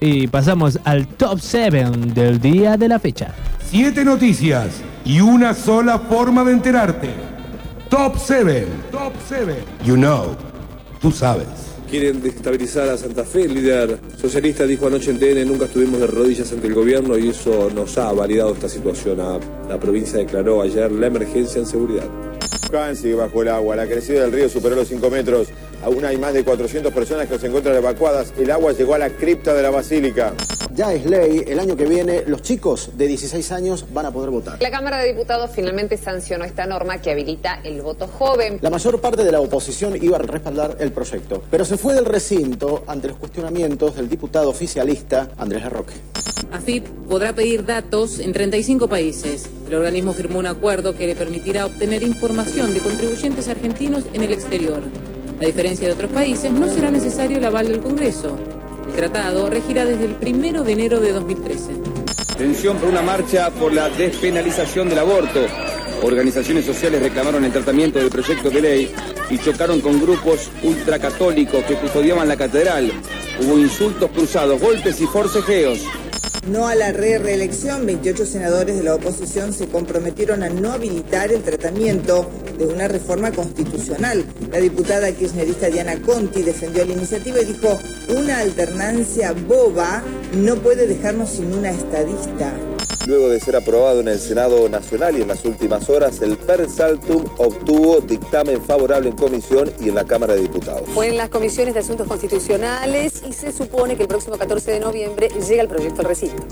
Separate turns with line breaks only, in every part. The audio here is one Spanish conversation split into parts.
Y pasamos al top 7 del día de la fecha.
Siete noticias y una sola forma de enterarte. Top 7. Top 7. You know. Tú sabes.
Quieren desestabilizar a Santa Fe. El líder socialista dijo anoche en TN, nunca estuvimos de rodillas ante el gobierno y eso nos ha validado esta situación. La, la provincia declaró ayer la emergencia en seguridad.
Sigue bajo el agua. La crecida del río superó los 5 metros. Aún hay más de 400 personas que se encuentran evacuadas. El agua llegó a la cripta de la basílica.
Ya es ley, el año que viene los chicos de 16 años van a poder votar.
La Cámara de Diputados finalmente sancionó esta norma que habilita el voto joven.
La mayor parte de la oposición iba a respaldar el proyecto, pero se fue del recinto ante los cuestionamientos del diputado oficialista Andrés Larroque.
AFIP podrá pedir datos en 35 países. El organismo firmó un acuerdo que le permitirá obtener información de contribuyentes argentinos en el exterior. A diferencia de otros países, no será necesario el aval del Congreso. Tratado regirá desde el 1 de enero de 2013.
Tensión por una marcha por la despenalización del aborto. Organizaciones sociales reclamaron el tratamiento del proyecto de ley y chocaron con grupos ultracatólicos que custodiaban la catedral. Hubo insultos cruzados, golpes y forcejeos.
No a la re reelección, 28 senadores de la oposición se comprometieron a no habilitar el tratamiento de una reforma constitucional. La diputada kirchnerista Diana Conti defendió la iniciativa y dijo, una alternancia boba no puede dejarnos sin una estadista.
Luego de ser aprobado en el Senado Nacional y en las últimas horas, el Per Saltum obtuvo dictamen favorable en comisión y en la Cámara de Diputados.
Fue en las comisiones de asuntos constitucionales y se supone que el próximo 14 de noviembre llega el proyecto al recinto.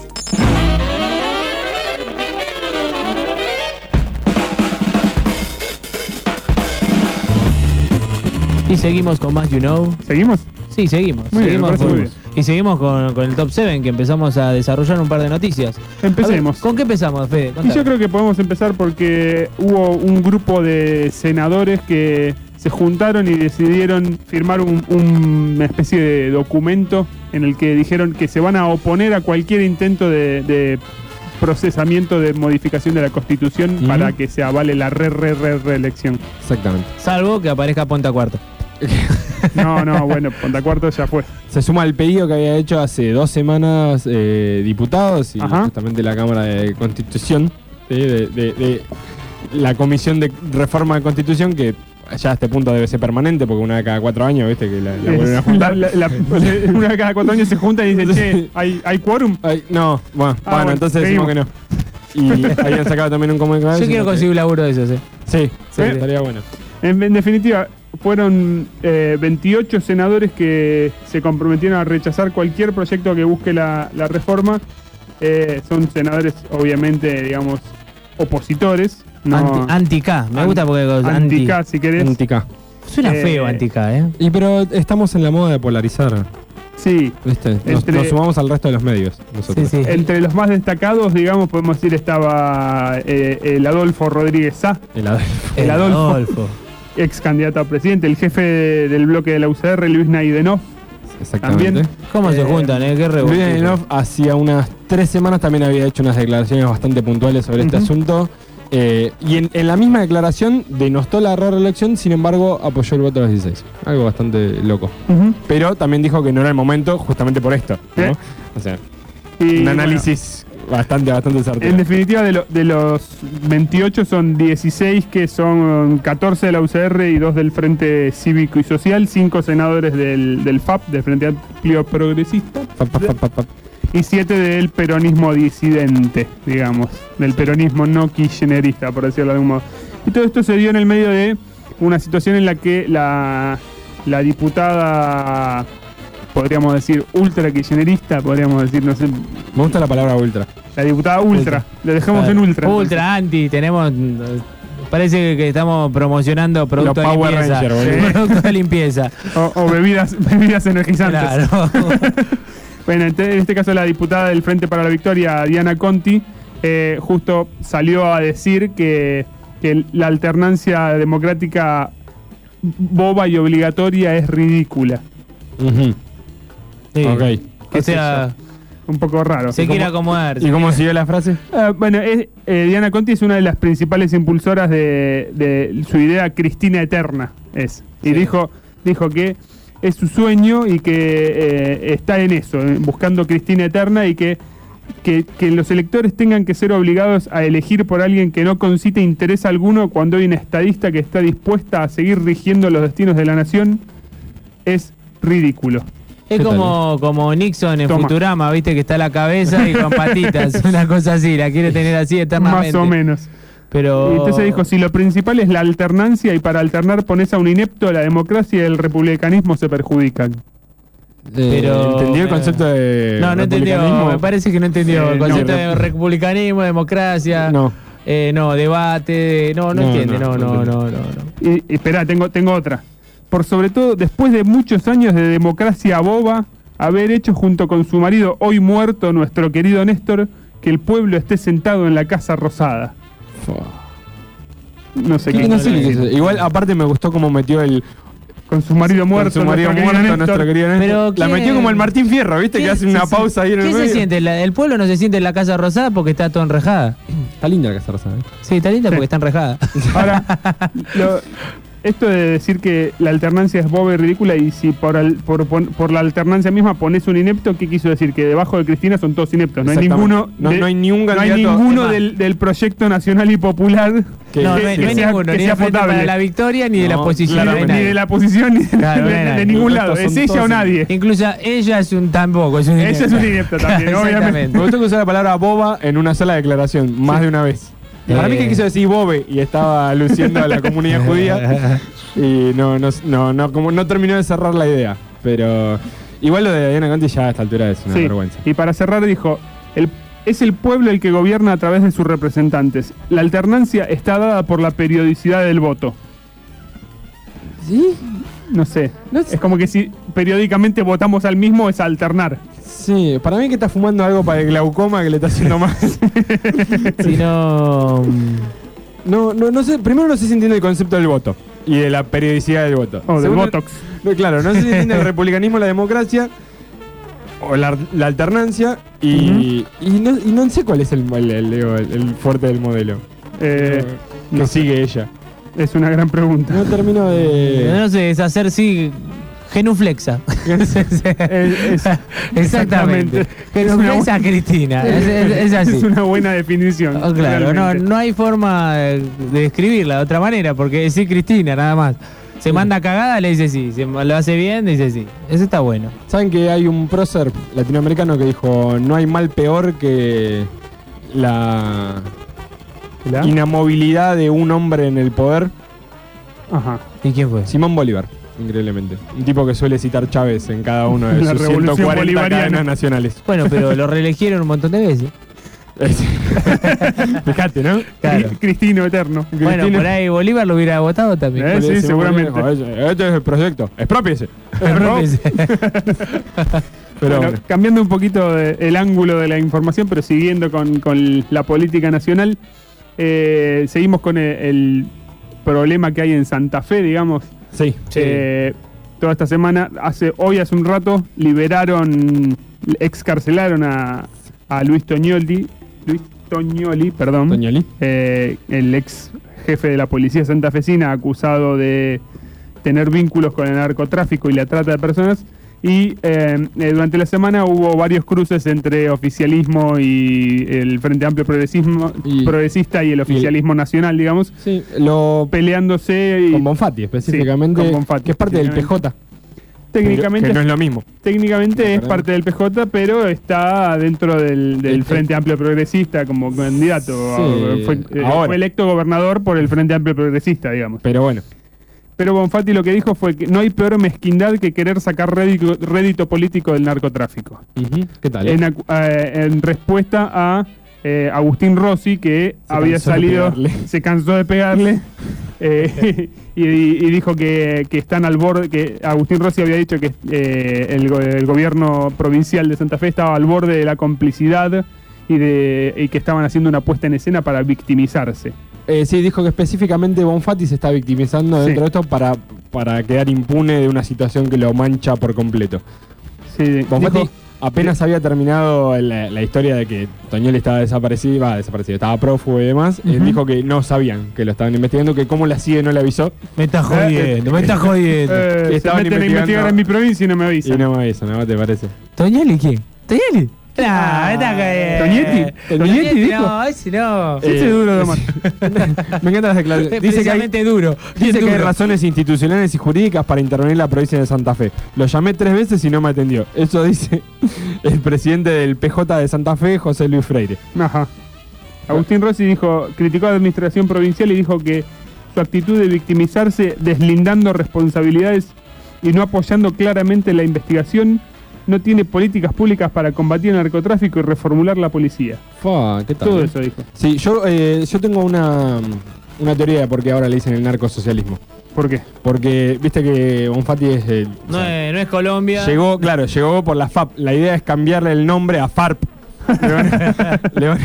Y seguimos con más You Know.
¿Seguimos?
Sí, seguimos.
Muy bien,
seguimos
bien.
Y seguimos con, con el top 7 que empezamos a desarrollar un par de noticias.
Empecemos.
Ver, ¿Con qué empezamos, Fede?
Y yo creo que podemos empezar porque hubo un grupo de senadores que se juntaron y decidieron firmar un- un- una especie de documento en el que dijeron que se van a oponer a cualquier intento de, de procesamiento de modificación de la Constitución para que se avale la re, re, re, reelección.
Exactamente.
Salvo que aparezca Ponta Cuarto.
No, no, bueno, Pontacuarto ya fue.
Se suma al pedido que había hecho hace dos semanas eh, diputados y
Ajá.
justamente la Cámara de Constitución, ¿sí? de, de- de la Comisión de Reforma de Constitución, que ya a este punto debe ser permanente, porque una vez cada cuatro años, viste, que la, la vuelven a juntar.
La- la- la- una de cada cuatro años se juntan y dicen, che, ¿hay, hay quórum?
Ay, no, bueno,
Ah,
bueno,
bueno,
entonces decimos que no. Y habían sacado también un comunicado.
Yo quiero conseguir un laburo de esos, eh.
que- Sí, sí,
¿Eh?
estaría bueno.
En, en definitiva, fueron eh, 28 senadores que se comprometieron a rechazar cualquier proyecto que busque la, la reforma. Eh, son senadores, obviamente, digamos, opositores. No,
Anti- Anti-K. Me gusta porque anti,
si querés.
Antica.
Suena
Eh,
feo Anti-K, ¿eh?
Y pero estamos en la moda de polarizar,
Sí,
¿viste? Nos,
Entre-
nos sumamos al resto de los medios. Nosotros.
Sí, sí.
entre los más destacados, digamos, podemos decir, estaba eh, el Adolfo Rodríguez Sá,
El Adolfo.
el Adolfo. Ex candidato a presidente, el jefe del bloque de la UCR, Luis Naidenov.
Exactamente.
También.
¿Cómo se
Eh,
juntan, eh? Qué
Luis. Danilov hacía unas tres semanas también había hecho unas declaraciones bastante puntuales sobre este asunto. eh, y en, en la misma declaración denostó la reelección, sin embargo apoyó el voto a los 16. Algo bastante loco. Pero también dijo que no era el momento justamente por esto. ¿no?
Eh.
O sea,
Y,
un
bueno,
análisis bastante, bastante
En
certero.
definitiva, de, lo- de los 28 son 16 que son 14 de la UCR y 2 del Frente Cívico y Social, 5 senadores del, del FAP, del Frente Amplio Progresista, y 7 del peronismo disidente, digamos, del peronismo no kirchnerista, por decirlo de algún modo. Y todo esto se dio en el medio de una situación en la que la, la diputada, podríamos decir, ultra kirchnerista, podríamos decir, no sé,
Me gusta la palabra ultra.
la diputada ultra,
Ultra.
le dejamos en ultra.
Ultra anti, tenemos. Parece que estamos promocionando productos de limpieza.
Ranger,
productos de limpieza.
O, o bebidas, bebidas energizantes.
Claro.
Bueno, en este- caso la diputada del Frente para la Victoria, Diana Conti, eh, justo salió a decir que, que la alternancia democrática boba y obligatoria es ridícula.
Ujú.
Sí.
Ok.
Que sea.
Un poco raro.
Se quiere acomodar.
¿Y cómo siguió la frase?
Ah, bueno, es- eh, Diana Conti es una de las principales impulsoras de, de su idea Cristina Eterna. Es. Y
Sí.
dijo, dijo que es su sueño y que eh, está en eso, buscando Cristina Eterna y que, que, que los electores tengan que ser obligados a elegir por alguien que no concite interés alguno cuando hay una estadista que está dispuesta a seguir rigiendo los destinos de la nación es ridículo.
Es como, como Nixon en
Toma.
Futurama, viste que está la cabeza y con patitas, una cosa así, la quiere tener así eternamente.
Más o menos.
Pero
entonces dijo, si lo principal es la alternancia y para alternar pones a un inepto, la democracia y el republicanismo se perjudican.
Pero-
¿Entendió el concepto de
No, no entendió, me parece que no entendió
Eh,
el concepto
no.
de republicanismo, democracia,
No.
eh, no, debate, no, no,
No,
entiende,
no,
no,
no
no, no, no, no.
Y, y espera, tengo, tengo otra. Por sobre todo, después de muchos años de democracia boba, haber hecho junto con su marido hoy muerto, nuestro querido Néstor, que el pueblo esté sentado en la Casa Rosada. No sé
Sí,
qué.
no sé qué es eso. Igual, aparte, me gustó cómo metió el.
Con su marido muerto,
Con su marido
nuestro querido
muerto,
Néstor.
nuestro querido Néstor.
Pero
La
¿quién-
metió como el Martín Fierro, ¿viste? Que
¿Qué-
hace una
sí,
pausa ahí en el
¿Qué
medio.
se siente? La- el pueblo no se siente en la Casa Rosada porque está todo enrejada.
Está linda la Casa Rosada. ¿eh?
Sí, está linda porque está enrejada.
Ahora, lo- esto de decir que la alternancia es boba y ridícula y si por, al- por, pon- por la alternancia misma pones un inepto, ¿qué quiso decir? Que debajo de Cristina son todos ineptos. No hay ninguno,
No-
de-
no hay ni un
no hay ninguno del, del proyecto nacional y popular
Que-
no, no,
que-
hay,
que
no hay
sea-
ninguno,
que
ni
sea
de
potable.
la victoria ni de la
No,
oposición.
claro,
ni de la oposición ni de,
Claro,
ningún lado. Es ella o nadie.
Incluso ella es un tampoco, es un
Ella es un inepto también, obviamente.
Me gustó que usara la palabra boba en una sola declaración, más de una vez. Para mí que
Eh.
quiso decir bobe y estaba aluciendo a la comunidad judía y no, no, no, no, como no terminó de cerrar la idea. Pero igual lo de Diana Conti ya a esta altura es una
Sí.
vergüenza.
Y para cerrar dijo, el, es el pueblo el que gobierna a través de sus representantes. La alternancia está dada por la periodicidad del voto.
¿Sí?
No sé.
No sé.
Es como que si periódicamente votamos al mismo es alternar.
Sí, para mí que está fumando algo para el glaucoma que le está haciendo mal.
Si no. mm,
No, no, no sé, primero no sé si entiende el concepto del voto y de la periodicidad del voto.
O del
Segundo,
Botox.
no, claro, no sé si entiende el republicanismo, la democracia o la, la alternancia y, y, no, y no sé cuál es el, el, el- fuerte del modelo
Eh,
que
no,
sigue ella.
es una gran pregunta.
No termino de...
No sé, es hacer sí. Genuflexa.
Es- es-
Exactamente.
Una
Genuflexa Cristina. Es, es- es así.
Es una buena definición.
Oh, claro, no, no hay forma de describirla de otra manera, porque decir Cristina nada más. Se manda cagada, le dice sí. Se lo hace bien, dice sí. Eso está bueno.
¿Saben que hay un prócer latinoamericano que dijo no hay mal peor que la
¿La?
inamovilidad de un hombre en el poder?
Ajá.
¿Y quién fue?
Simón Bolívar, increíblemente. Un tipo que suele citar Chávez en cada uno de
La
sus
revolución
140
bolivariana.
cadenas nacionales.
Bueno, pero lo reelegieron un montón de veces.
Fíjate, ¿no?
Claro.
Cri- Cristino Eterno.
Bueno,
Cristina-
por ahí Bolívar lo hubiera votado también.
Eh, sí, seguramente.
Bolívar, Este es el proyecto. Expropiese. Pero
Bueno,
bueno.
cambiando un poquito de- el ángulo de la información, pero siguiendo con, con la política nacional, eh, seguimos con el, el problema que hay en Santa Fe, digamos.
Sí.
Eh, toda esta semana, hace hoy hace un rato, liberaron, excarcelaron a, a Luis Toñoli, Luis Toñoli, perdón,
Toñoli.
eh, el ex jefe de la policía santafesina acusado de tener vínculos con el narcotráfico y la trata de personas. Y eh, eh, durante la semana hubo varios cruces entre oficialismo y el Frente Amplio Progresismo,
Y-
Progresista y el oficialismo nacional, digamos,
Sí, lo
peleándose y
con Bonfatti específicamente,
Sí, con Bonfatti,
que es parte del PJ.
técnicamente,
que no es lo mismo.
técnicamente es
Perdón.
parte del PJ, pero está dentro del, del
Este-
Frente Amplio Progresista como candidato.
Sí,
fue, eh,
ahora.
fue electo gobernador por el Frente Amplio Progresista, digamos.
Pero bueno.
Pero Bonfatti lo que dijo fue que no hay peor mezquindad que querer sacar rédito, rédito político del narcotráfico.
¿Qué tal?
En, acu- eh, en respuesta a eh, Agustín Rossi, que
Se
había salido, se cansó de pegarle. eh, y, y dijo que, que están al borde, que Agustín Rossi había dicho que eh, el, el gobierno provincial de Santa Fe estaba al borde de la complicidad y, de, y que estaban haciendo una puesta en escena para victimizarse.
Eh, sí, dijo que específicamente Bonfatti se está victimizando
Sí.
dentro de esto para, para quedar impune de una situación que lo mancha por completo.
Sí,
Bonfatti
dijo-
apenas había terminado la, la historia de que Toñoli estaba desaparecido, va, desaparecido, estaba prófugo y demás, él dijo que no sabían que lo estaban investigando, que cómo la sigue no le avisó.
Me está jodiendo, me está jodiendo.
Eh, se meten a
investigando-
investigar en mi provincia y no me
Y
avisan.
no me avisan, ¿no te parece?
¿Toñoli quién? ¿Toñoli? No, me está jodiendo.
¿Toñetti? ¿Toñetti dijo?
No, ese no.
Eh,
Ese duro de.
Me encantan las declaraciones. Dice que hay,
duro.
dice que hay razones institucionales y jurídicas para intervenir en la provincia de Santa Fe. Lo llamé tres veces y no me atendió. Eso dice el presidente del PJ de Santa Fe, José Luis Freire.
Ajá. Agustín Rossi dijo, criticó a la administración provincial y dijo que su actitud de victimizarse deslindando responsabilidades y no apoyando claramente la investigación no tiene políticas públicas para combatir el narcotráfico y reformular la policía.
Fua, ¿qué tal?
Todo
eh?
eso dijo.
Sí, yo, eh, yo tengo una, una teoría de por qué ahora le dicen el narcosocialismo.
¿Por qué?
Porque viste que Bonfatti es el-
No es, no es Colombia.
Llegó, claro, llegó por la FAP. La idea es cambiarle el nombre a FARP. Le van, le van-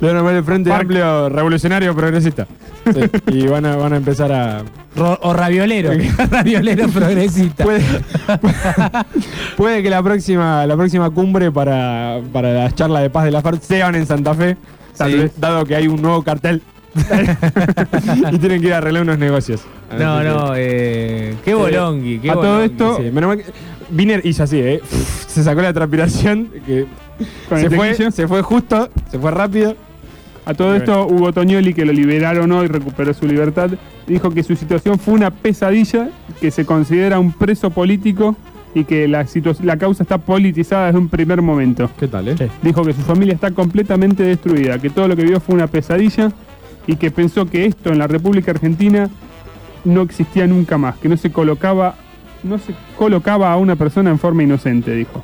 le van a poner el Frente. Amplio Revolucionario Progresista. Sí, y van a, van a empezar a.
Ro- o raviolero. raviolero progresista.
Puede, puede que la próxima, la próxima cumbre para, para la charla de paz de la FARC sean en Santa Fe,
Sí.
dado que hay un nuevo cartel. y tienen que ir a arreglar unos negocios.
No, no, eh, qué bolongui, qué
a todo esto-
Sí, menos mal que- Wiener hizo así, ¿eh? Se sacó la transpiración. Que se fue, se fue justo, se fue rápido.
A todo esto, Hugo Toñoli, que lo liberaron hoy, recuperó su libertad, dijo que su situación fue una pesadilla, que se considera un preso político y que la, la causa está politizada desde un primer momento.
¿Qué tal, eh?
Sí.
Dijo que su familia está completamente destruida, que todo lo que vio fue una pesadilla y que pensó que esto en la República Argentina no existía nunca más, que no se colocaba, no se colocaba a una persona en forma inocente, dijo.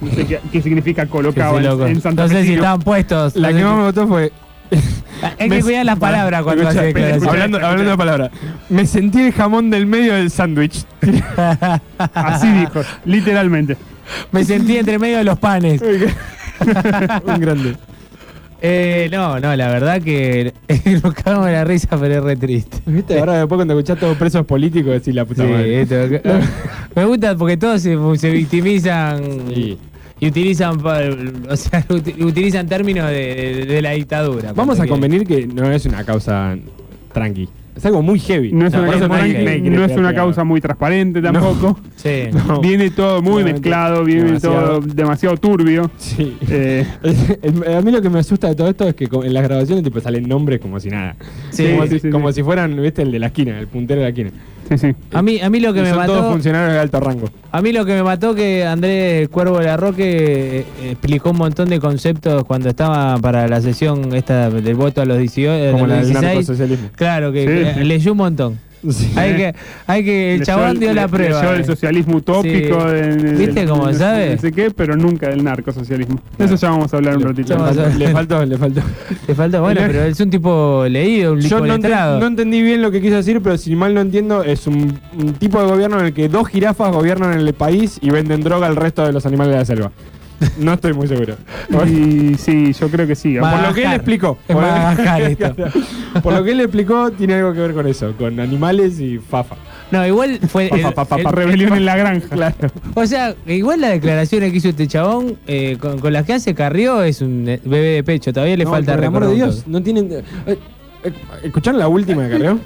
No sé qué, qué significa
se
en, en Santa
No sé si estaban puestos.
La
no
que más me gustó fue.
Hay que cuidar las palabras cuando hace declaraciones.
hablando, hablando de palabras. Me sentí el jamón del medio del sándwich.
Así dijo, literalmente.
Me sentí entre medio de los panes.
Un grande.
Eh, no, no, la verdad que nos cagamos de la risa, pero es re triste.
¿Viste? Ahora después cuando escuchás todos presos políticos decís la puta
Sí,
madre.
esto- me gusta porque todos se, se victimizan
Sí.
Y utilizan o sea, uti- utilizan términos de, de- de la dictadura.
Vamos a convenir que no es una causa tranqui. Es algo muy heavy.
No es,
No,
una, causa, muy- no es una causa muy transparente tampoco.
Sí.
No.
Viene todo muy mezclado, viene
Demasiado.
todo demasiado turbio.
Sí.
Eh,
a mí lo que me asusta de todo esto es que en las grabaciones tipo salen nombres como si nada.
Sí,
como
sí,
si,
sí,
como
sí.
si fueran, viste, el de la esquina, el puntero de la esquina.
Sí, sí.
A mí, a mí lo que
Y
me
son todos
mató,
funcionarios de alto rango.
a mí lo que me mató que Andrés Cuervo Larroque eh, explicó un montón de conceptos cuando estaba para la sesión esta del voto a los 18,
Como la del
16.
narcosocialismo.
Claro que,
Sí,
que
sí.
leyó un montón.
Sí.
Hay que, hay que, el chabón
el-
dio la
le-
prueba.
El
eh.
socialismo utópico.
Sí.
de- de-
¿Viste
de-
cómo
de-
sabe?
No sé qué, pero nunca del narcosocialismo.
Claro.
Eso ya vamos a hablar un ratito.
A-
Le faltó, le faltó.
Le falta, bueno, pero es un tipo leído, un
Yo no entendí bien lo que quiso decir, pero si mal no entiendo, es un, un tipo de gobierno en el que dos jirafas gobiernan el país y venden droga al resto de los animales de la selva. No estoy muy seguro.
Y sí, yo creo que sí.
Va.
Por lo que él explicó.
Es
Por-
Madagascar esto.
Por lo que él explicó, tiene algo que ver con eso, con animales y fafa.
No, igual fue. El-
pa, pa, pa,
el-
pa, rebelión en la granja.
Claro.
O sea, igual las declaraciones que hizo este chabón eh, con, con las que hace Carrió es un eh, bebé de pecho. Todavía le
No,
falta
por el amor de
recorrer un
Dios, no tienen. eh, eh, ¿Escucharon la última de Carrió?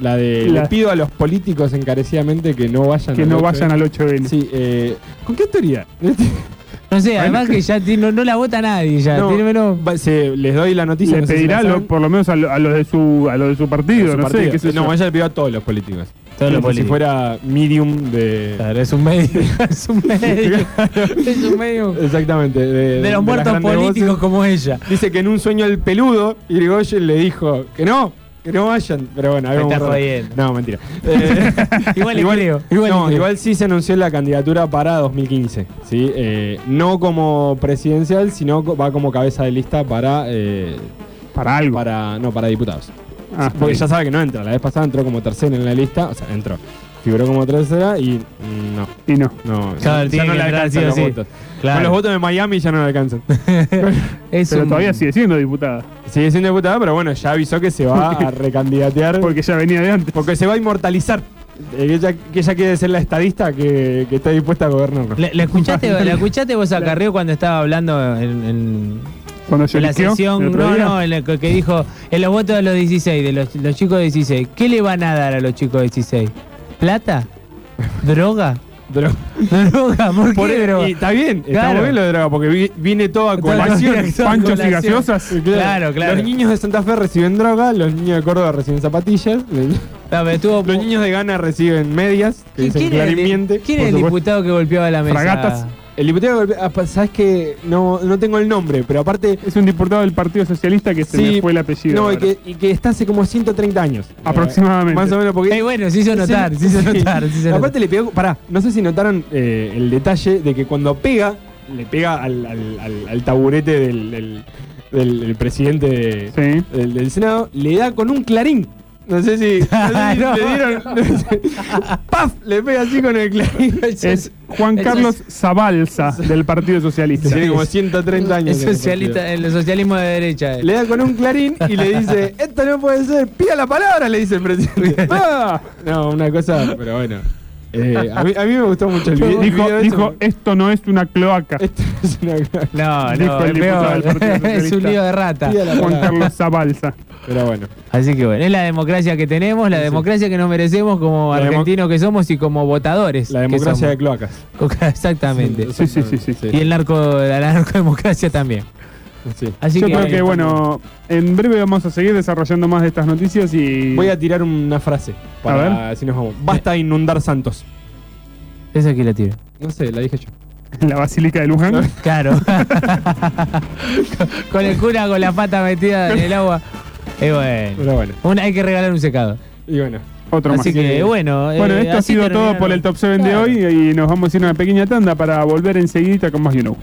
La de
La-
le pido a los políticos encarecidamente que no vayan
Que
al
no
8M".
vayan al 8N.
Sí, eh, ¿con qué autoridad?
No sé, además que ya no, no la vota nadie ya.
No,
tiene menos.
va- se- les doy la noticia.
Le
no sé si
pedirá lo- por lo menos a, lo- a los de su a los de su partido,
de su
no
partido.
sé, qué sé
No, ella le pidió a todos los políticos.
Todos los
Como si
políticos.
fuera medium de.
Claro, es un medio. es un medio. es un medio.
Exactamente. De,
los muertos políticos
voces.
como ella.
Dice que en un sueño el peludo, Irigoyen le dijo que no, que no vayan. Pero bueno, algo
está jodiendo.
No, mentira. Eh,
Igual creo, igual
no,
creo.
igual sí se anunció la candidatura para 2015. ¿sí? Eh, no como presidencial, sino va como cabeza de lista para. eh,
Para algo.
para no, para diputados.
Ah,
Porque ya sabe que no entra. La vez pasada entró como tercera en la lista. O sea, entró. Figuró como tercera y no.
Y no.
No,
Claro,
ya
tiene
no le alcanzan los
sí. Claro.
Con los votos de Miami ya no le alcanzan.
Es
Pero
un-
todavía sigue siendo diputada.
Sigue siendo diputada, pero bueno, ya avisó que se va a recandidatear.
Porque ya venía de antes.
Porque se va a inmortalizar eh, que, ella, que ella quiere ser la estadista que, que está dispuesta a gobernarnos.
¿Le, le escuchaste, ¿La escuchaste vos a Carrió cuando estaba hablando en, en-
Cuando se
en la sesión? No,
día.
no, en la que que dijo en los votos de los 16, de los, los chicos de 16. ¿Qué le van a dar a los chicos de 16? ¿Plata? ¿Droga?
Pero,
¿Droga? ¿Por qué
por-
droga?
y está bien, está
Claro.
muy bien lo de droga, porque vi- viene todo a colación.
panchos y gaseosas.
Claro, claro.
Los niños de Santa Fe reciben droga, los niños de Córdoba reciben zapatillas, los
No, pero estuvo-
los niños de Ghana reciben medias, que dicen
¿Quién el, quién era el diputado que golpeaba la mesa?
Fragatas.
El diputado, ah, sabes que no, no tengo el nombre, pero aparte.
Es un diputado del Partido Socialista que se
Sí,
me fue el apellido.
No, y que, y que está hace como 130 años.
Aproximadamente.
Más o menos, porque.
Eh, bueno, se hizo notar, se hizo
Sí.
notar. se hizo notar.
Aparte le pegó. Pará, no sé si notaron eh, el detalle de que cuando pega, le pega al, al- al- al taburete del, del- del- del presidente de-
Sí.
del, del Senado, le da con un clarín. No sé si, no sé si
No.
le dieron. no sé. ¡Paf! Le pega así con el clarín.
Es Juan Carlos Zabalza del Partido Socialista.
Tiene como 130 años.
Es socialista, el socialismo de derecha. eh.
Le da con un clarín y le dice: Esto no puede ser, pida la palabra, le dice el presidente. ¡Ah! No, una cosa, pero bueno. Eh, a, mí, a mí me gustó mucho el video.
Dijo,
video
dijo, esto no es una cloaca.
Esto es una
No,
Dijo
no,
el diputado del
peor.
Partido
es un lío de rata.
Juan. Carlos Zabalza.
Pero bueno.
Así que bueno, es la democracia que tenemos, la
Sí, sí.
democracia que nos merecemos como argentinos que somos y como votadores.
La
que
democracia de cloacas.
Exactamente.
Sí, sí, sí, sí.
Y el narco, la narcodemocracia también.
Sí.
Así
Yo
que,
creo que, bueno, en breve vamos a seguir desarrollando más de estas noticias y.
Voy a tirar una frase para si nos vamos. Basta de inundar Santos.
Esa aquí la tiro.
No sé, la dije yo.
La Basílica de Luján.
Claro. con, el cura con la pata metida en el agua. Y bueno.
Pero bueno.
Una- hay que regalar un secado.
Y bueno.
Otro más.
Así que bueno.
Bueno,
eh,
esto ha sido todo por el Top 7 de hoy y nos vamos a ir a una pequeña tanda para volver enseguida con más You Know.